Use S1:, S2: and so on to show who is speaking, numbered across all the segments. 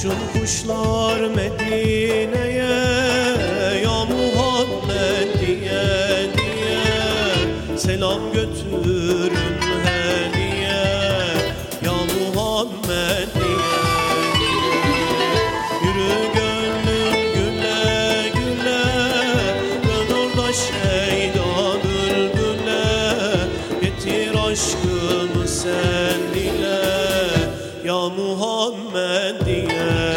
S1: Uçun kuşlar Medine'ye Ya Muhammed diye diye. Selam götürün hediye Ya Muhammed diye Yürü gönlüm güle güle Dön orada şeyda bülbüle. Getir aşkımı sen Ya Muhammed diye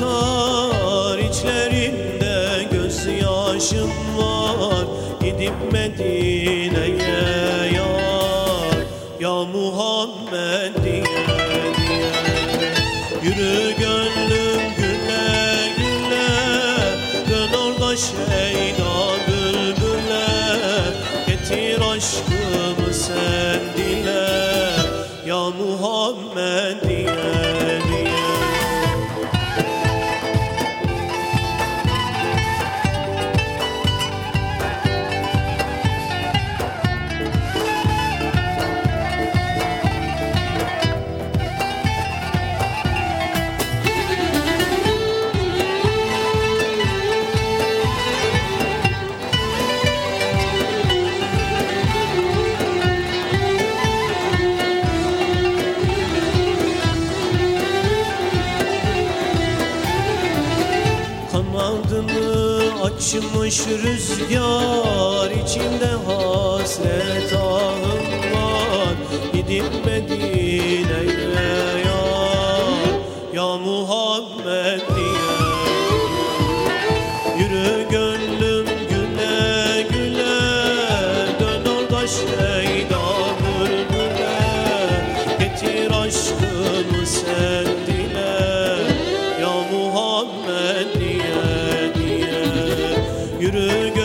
S1: katar içlerinde gözyaşım var. Gidip Medine'ye yar. Ya Muhammed diye diye. Yürü gönlüm güle güle. Dön orada şeyda bülbüle. Getir aşkımı sen dile. Ya Muhammed diye açmış rüzgar içinde hasret ahım var Gidip Medine'ye yar Ya Muhammed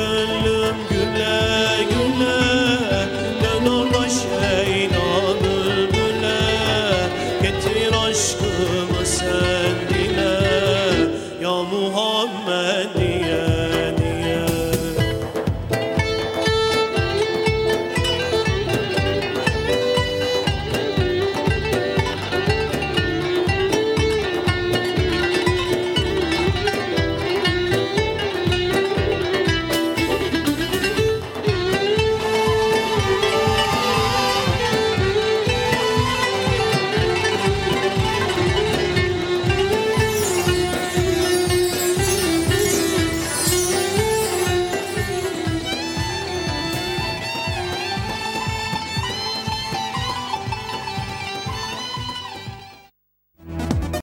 S1: gönlüm güle güle Dön orada şeydan bülbüle Getir aşkımı sen.